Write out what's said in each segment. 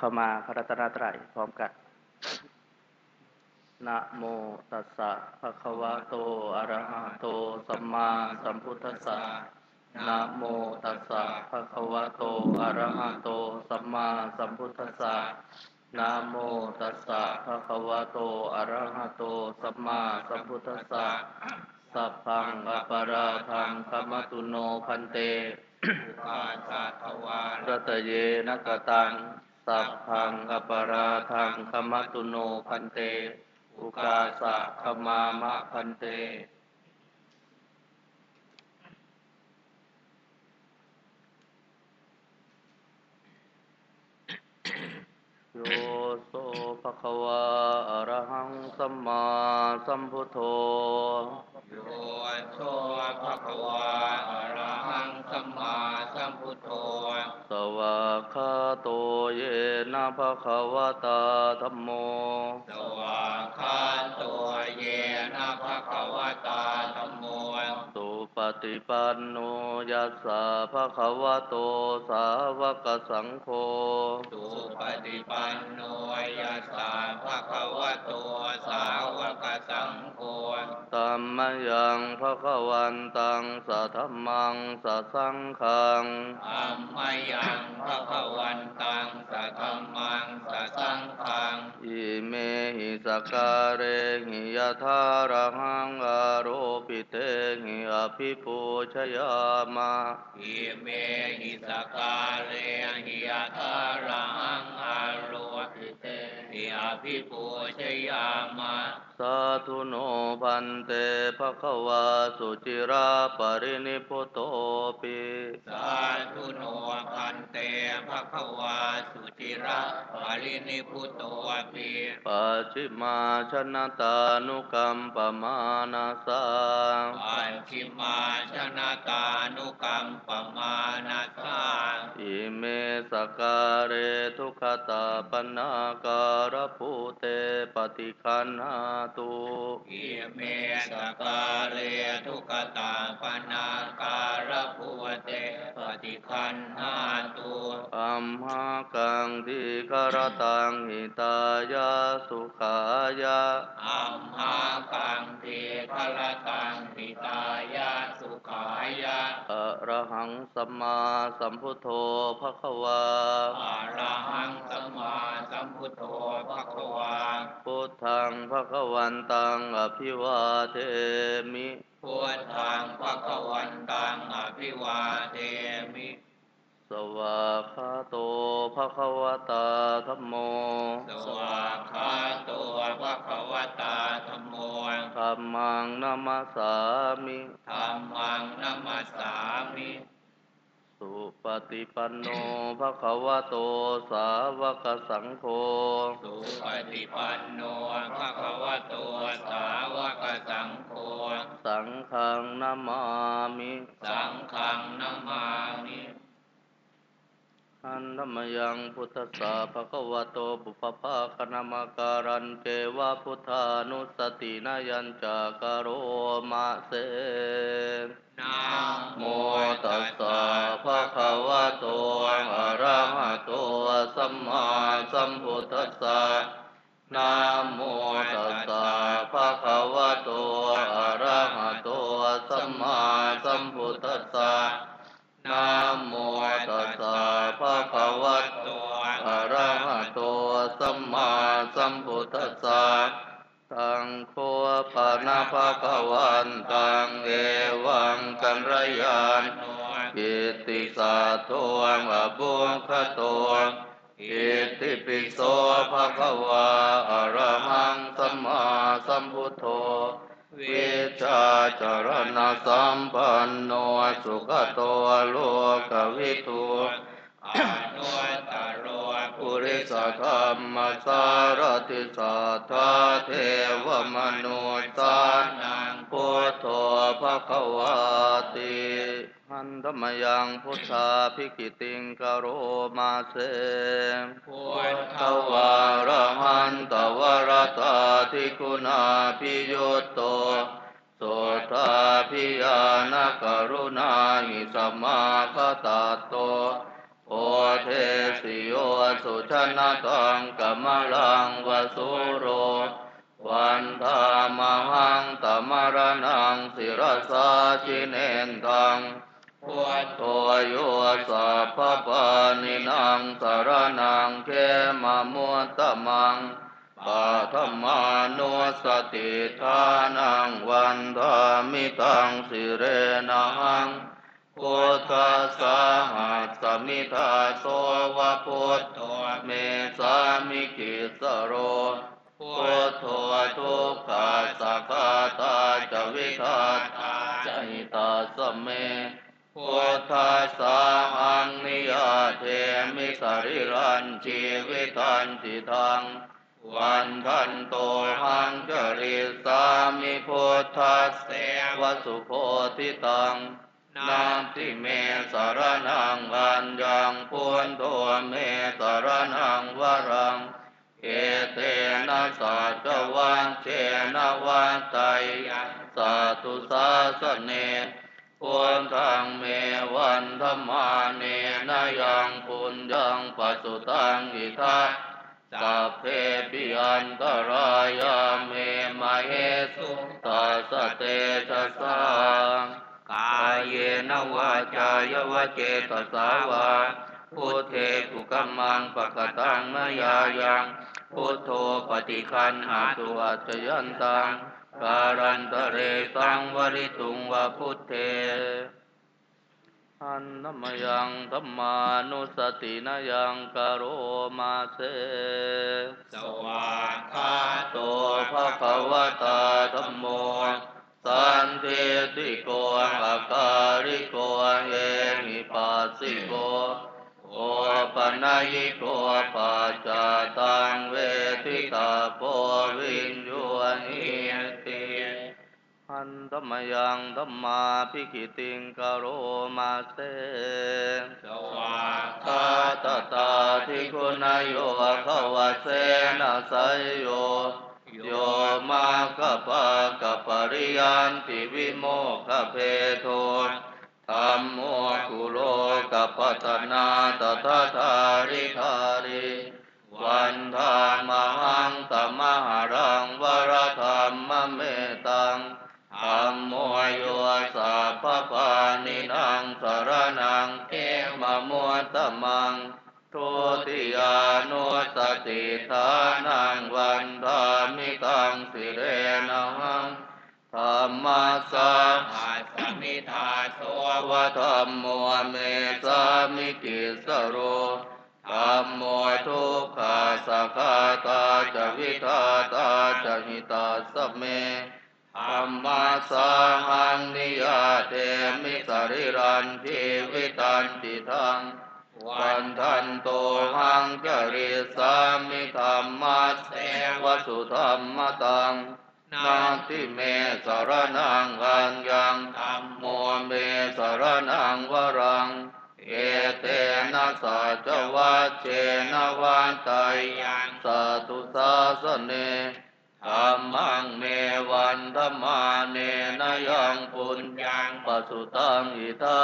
ขมาพระรัตนตรัยพร้อมกันนะโมตัสสะภะคะวะโต อะระหะโต สัมมาสัมพุทธัสสะนะโมตัสสะภะคะวะโต อะระหะโต สัมมาสัมพุทธัสสะนะโมตัสสะภะคะวะโต อะระหะโต สัมมาสัมพุทธัสสะ สัพพังอปาราทังขมตุโนพันเตปาสัทวารัตเยนะกตัง สัพพังอปราทังขมตุโนพันเต อุกาสะขมามะพันเต โยโสภะคะวะอะระหังสัมมาสัมพุทโธโยโสภะคะวะอะระหังสัมมาสัมพุทโธ สวากขาโตเยนะภะคะวะตาธัมโม สวากขาตัวเยนะภะคะวะตาธัมโมสุ ปฏิปันโนยัสสะภะคะวะโตสาวกสังโฆสุปฏิปันโนยัสสะภะคะวะโตสาวกสังโฆตัมมยังภะคะวันตังสัทธัมมังสัทสังฆังอัมมยังภะคะวันตังสัทธัมมังสัทสังฆังอิเมหิสกการเรหิยะทาระหังอาโรปิเตหิอภิิปูชยามาอิเมหิสกาเลหิยะทารังอาโรหิเตหิอภิปูชยามาสาธุโนพันเตภะคะวาสุจิราปรินิพุตโตปิสาธุโนพันเตภะคะวาสุจิระปรินิพุตโตปิปัจฉิมาชนะตานุกรรมปมานาสาปัญชิมาชนะตานุกรรมปมานาสาอิเมสกการเรทุขตาปนาการภูเตปฏิคันหาตุอิเมสกาเลทุกตาปนาการภูเตปฏิคันหาตุอัมหากังดิกรตังหิตายาสุขายาอัมหากังเทคลตังปิตายาสุขายะอะระหังสัมมาสัมพุทโธภะคะวาอะระหังสัมมาสัมพุทโธภะคะวาพุทธังภะคะวันตังอภิวาเทมิพุทธังภะคะวันตังอภิวาเทมิ สวากขาโตภะคะวตาธัมโม สวากขาตัวภะคะวตาธัมโมธัมมังนามาสามิธัมมังนัมสสามิ สุปฏิปันโนภะคะวะโตสาวกสังโฆ สุปฏิปันโนภะคะวะโตสาวกสังโฆ สังฆังนามามิ สังฆังนามามิ อันธมยังพุทธสสะภะคะวะโตปุปภาคณมาการันเกวะพุทธานุสตินายัญจากโรมาเสนะโมโมตัสสะภะคะวะโตอะระหะโตสัมมาสัมพุทธัสสะนะโมตัสสะภะคะวะโตอะระหะโตสัมมาสัมพุทธัสสะนะโม ภะคะวันตังเอวังกันรยานกิติสาโทงอบุญคโตกิตติปิโสภะคะวะอะระหังสัมมาสัมพุทโธวิชาจารณะสัมปันโนสุขโตโลกวิทูอนุตตโรปุริ สธรรมสารติสัทธาเทวมนุษย์สานังพุทโธภะคะวาติหันธมยังพุทธาภิกิติงกโรมาเสพุทธวารหันตวรตาทิคุณาพิโยตโตโสทาพิยานกรุณาหิสมมาคตาโต เทสิโยสุชนะตังกัมลังวสุโร วันธามหังตมรนังสิรสาจิเนนทังพุทโธโยสัพพปานินางสารนังเขมมุตตมังปัทมานุสติทานังวันธามิตังสิเรนัง พุทธัสสะหัสสมิทาโสวะพุทโธเมสามิกิสโรพุทโธทุกขาสักขาตาจวิทาตาจหิตาสเมพุทธัสสะหังนิยาเทมิสริรันชีวิตันติทังวันทันโตหังจริสามิพุทธัสเสวสุโพธิตัง นาทิเมสารนังอันยังพุนโทเมสารนังวรัง เอเตนะสัจวังเชนะวันไตยสาธุสาสเนพุทธังเมวันธรรมาเนนะยังปุญญังปัสสุตังอิทัสสัพเพปิอันตรายาเมมาเหสุตัสเตชะสางายเยนวาจายวเจตสาวาพุทเทสุกัมมังปะกตังมยายังพุทโธปฏิคันหาตุอัจยันตังการันตเรสังวริตุงวะพุทเทอันนมยังธรรมานุสตินยังกโรมาเสสวากขาโตภะคะวะตาธัมโม สันติติโกอาการิโกเอหิปัสสิโกโอปนัยโกปัจจตังเวทิตาโพวินโยหิติอันธรรมยังธรรมาภิกิติงกโรมาเสสวากขาตาตาทิคุณโยขวเสนะไสยโยโยมาคปะ ริยันติวิโมกขเพโทธรรมโมกุโลกัปปตนาตถาธาริธาริวันธามหังตมหารังวรธรรมเมตังธรรมโมโยสัพพปานินังสารนังเขมมุตมังทุติยานุสติทานังวันธามิตังสิเรนัง มัสสะอาสมิทาโสวะธรรมโมเมสามิกิสโรธรรมโมทุกขาสักาตาจวิทาตาจหิตาสเมธรรมัสสะหังนิยาเตมิสริรันทิวิตันติทังวันทันโตหังจริสามิธรรมัสเสวสุธรรมตัง นาทิเมสารนังอัญญังธรรมโมเมสารนังวรัง เอเตนะสัจวัชเชนะวันตายังสาธุสาสเนธรรมังเมวันธรรมาเนนยังปุญญังปสุตังอิทะ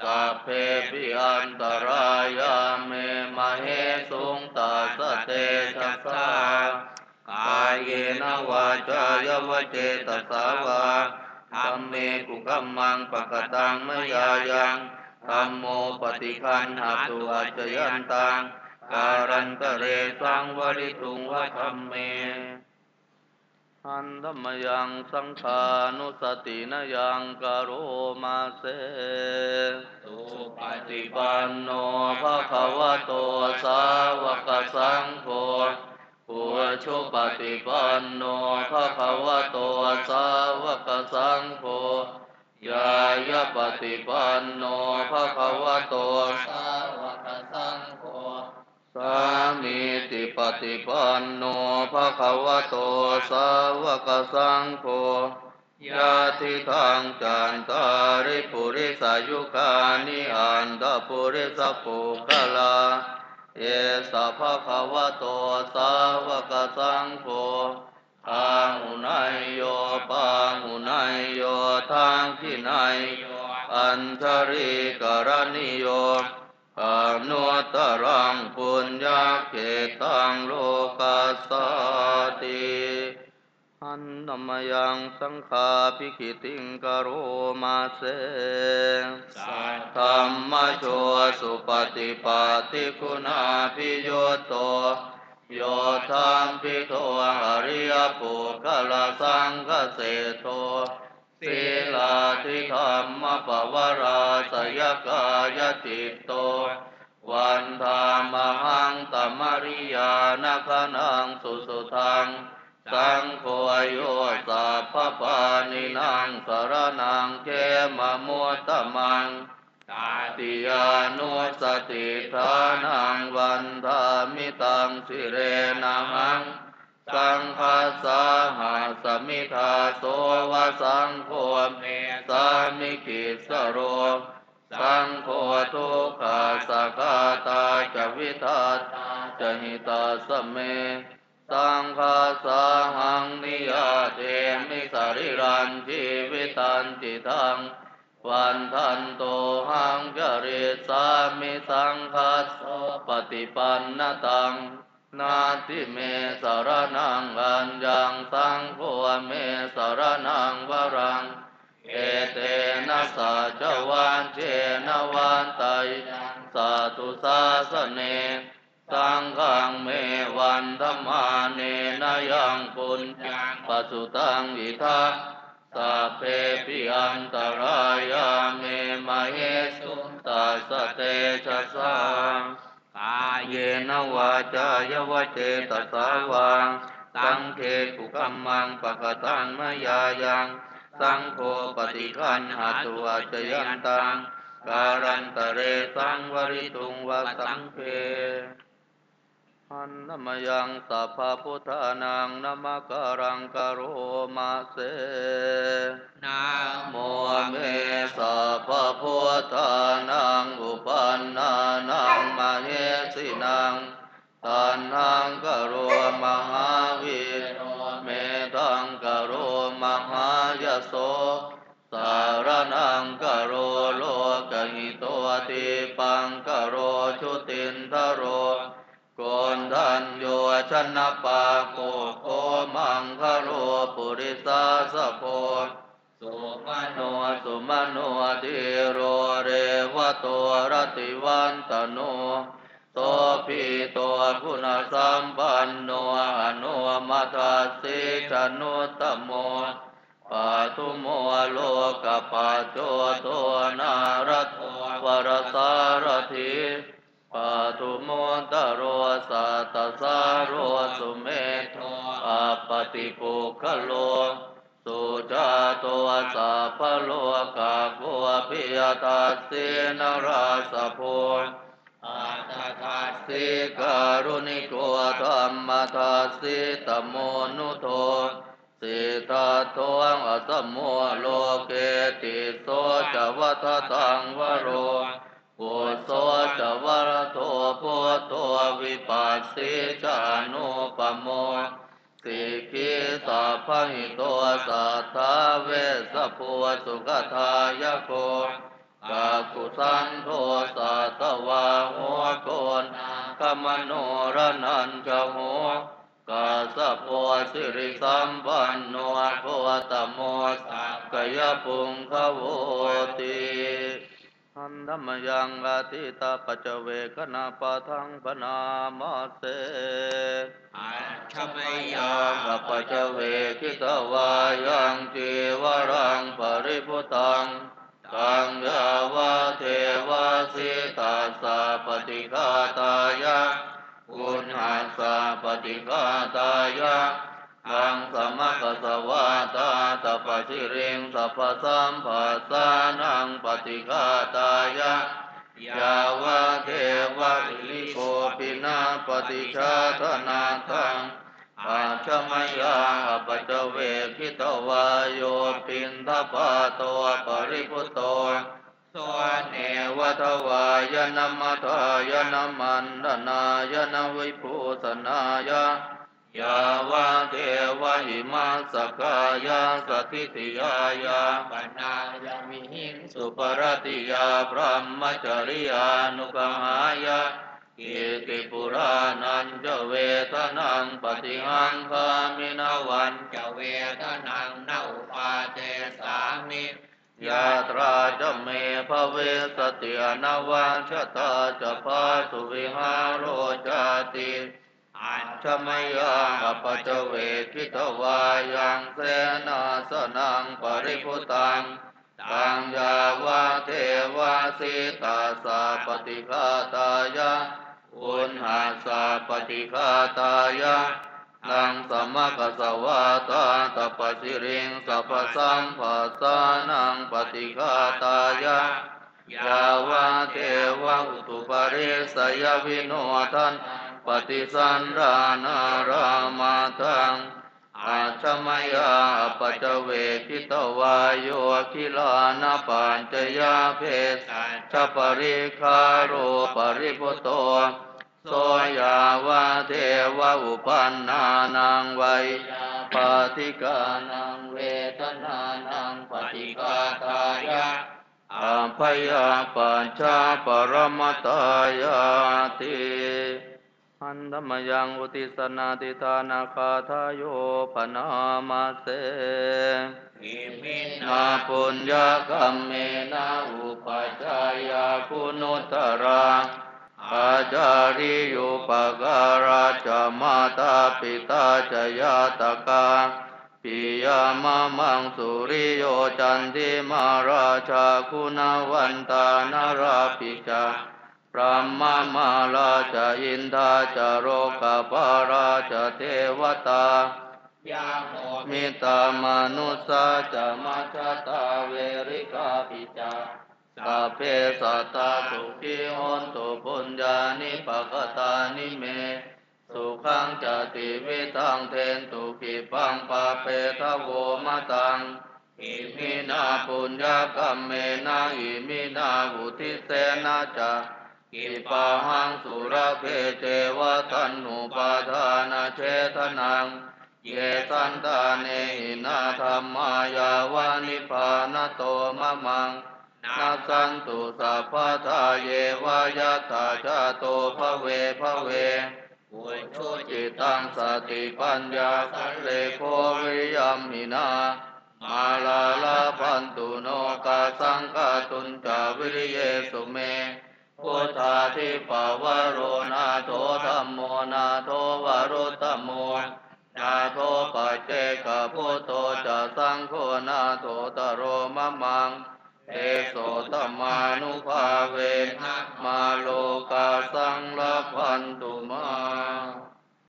สัพเพปิอันตรายาเมมาเหสุงตาสเตชะสาายเยนวาจายวเจตสาวาธรรมเมกุกัมมังปะกตังมยายังธรรมโมปฏิคันหาตุอัจยันตังการันตเรสังวริตุงวะธรรมเมอันธรรมยังสังขานุสตินยังกโรมาเสสุปฏิฏิปัปันโนโนภะคะวะโตสาวกสังโฆ ปุชุปฏิปันโนภะคะวะโตสาวกสังโฆยายะปฏิปันโนภะคะวะโตสาวกสังโฆสามีติปฏิปันโนภะคะวะโตสาวกสังโฆยะทิทางจันตาริปุริสายุคานิอันตปุริสปุกลา เอสะภะคะวะโตสาวกสังโฆทางหุนายโยปางหุนายโยทางที่นายโยอันทริกรณิโยอนุตตรังปุญญาเกตังโลกัสสติ อันนมยังสังฆาภิกิติงกโรมาเสสัทธรรมโชสุปฏิปัติคุณาพิโยโตโยธามพิโทอริยปุกลสังกเสโทศีลาธิธรรมปวราสยกายติโต วันธามหังตมริยานคนังสุสุทัง สังโฆโยสัพพปานินางสรนังเขมะมุตตมังตาติยานุสติทานังวันธามิตังสิเรนังสังฆาสาหาสมิทาโสวะสังโฆเมสามิกิสโร สังโฆทุกขาสกขาตาจวิทัตจหิตาสเม สังฆาสาหังนิยาเทมิสริรันชีวิตันติทังวันทันโตหังจริสามิสังคัสสปฏิปันนตัง นาทิเมสารนังอัญญังสังโฆเมสารนังวรัง เอเตนะสัจวันเจนะวันไตสาธุสาสเน สังฆังเมวันธรรมาเนนะยังปุญญังปสุตังอิทังสัพเพปิอันตรายาเมมาเฮสุตัสสะเตชะสังกายเยนวาจายวเจตสาวังสังเคกุกัมมังปะกตังมยายังสังโฆปฏิคันหาตุอาจยันตังการันตะเรสังวริตุงวสังเพ อันนมยังสัพพะพุทธานังนมการังกโรมาเสนาโมโมเมสัพพะพุทธานังอุปันนานังมเหสินังตันหังกโรมหาวิโรเมตังกโรมหายโส นปาโกโคมังคโรปุริสาสะโพสุมโนสุมโนติโรเรวะโตรติวันตโนโตปิโตคุณสัมปันโนอนุมัตสิจนุตโมปัตุโมโลกปัจโจโตนารโทวรสารถิปัตุโมตโรสัตตสา ติปุคโลสุจาตัวสัพพโลกาโกปิยตัสสินราสโพอาตทัสสิการุณิโกธรรมทัสสิตโมนุโทสิตาโทงอสมโมโลเกติโสจวัตตังวโรปุโสจวรโทพุทโทวิปัสสิจานุปโม สิกิสาพหิโตสัทธาเวสภูสุขทายโกกากุสันโทสัตวาหัวโกนกมโนรนันจหัวกาสะโพสิริสัมปันโนโคตโมสักยปุงขโวติ อันธรรมยังอาทิตาปัจเจเวกนาปะทังปนามาเสอัจฉมยัยังกัปะเจเวคิตวายังจีวรังปริพุตังตังยาวะเทวาสิตาสาปฏิฆาตายะกุณหาสาปฏิฆาตายะ ทังสมะกสวาตาตปะชิริงสัพพสัมปัสสานังปฏิฆาตายะยาวะเทวะอิลิโกปินาปฏิชาธนาทังปัจจมยาปัจจเวคิตวายโยปินทปาโตปริพุตโตสวเนเนวทวายนมัทายนมันดนายนวิภูสนายะ ยาวะเทวหิมาสกายาสติติยายาปนายามิหิงสุปรติยาพระมจริยานุกหายากิติปุรานันจเวทนังปฏิหังคามินาวันจเวทนังนาอุปาเทสามิยาตราจะเมภเวสติอนาวาชตาจะพาสุวิหารโรจติ ชมยังอปจเวคิตวายังเสนาสนังปริพุตังตังยาวาเทวาสิตาสาปฏิฆาตายะอุณหาสาปฏิฆาตายะนังสมกสวาตาตปสิริงสัพสัมภาสานังปฏิฆาตายะยาวาเทวะอุตุปริสยวิโนทัน ฏิสันรานารามาทังอาชมยาปจเวคิตวายโยคิลานาปัญจยาเพสัชปริคาโรปริพุโตโสยาวาเทวะอุปันนานังไวยปาติกานังเวทนานังปฏิกาตายะอาภยาปัญชาปรมตายาติ อันธมยังอุติสนาติทานาคาทายโยปนามาเสอิมินานาปุญญกรรมเมนาอุปจายาคุณุตระอาจาริยุปการาจมาตาปิตาจยาตกาปิยามามังสุริโยจันทิมาราชาคุณวันตานราปิจา พระมามาลาจาอินทาจาโรกาปาราจเทวตายาโมมิตามนุสาจะมัชตาเวริกาปิจาสัพเพสัตตาสุขีหนตุปุญญานิปกตานิเม สุขังจติวิทังเทนตุขิปังปาเปทะโวมะตัง อิมินาปุญญากรรมเมนะอิมินาวุติเสนาจะ กิปหังสุรเพเจวะทันนุปาทานาเชทนัง เยสันตาเนหินาธรรมายาวานิพานโตมะมังนาสันตุสัพพทาเยวายาตาชาโตภเวภเวปุชุจิตังสติปัญญาสันเลโควิยัมมินามาลาลาพันตุโนกาสังกาตุนจาวิริเยสุเม พุทธาทิปวโรนาโตธรรมโมนาโตวรุตตมโมนาโตปัจเจกพุทโธจะสังโฆนาโตตโรมะมัง เอโสตมานุภาเวนะมาโลกาสังละพันตุมา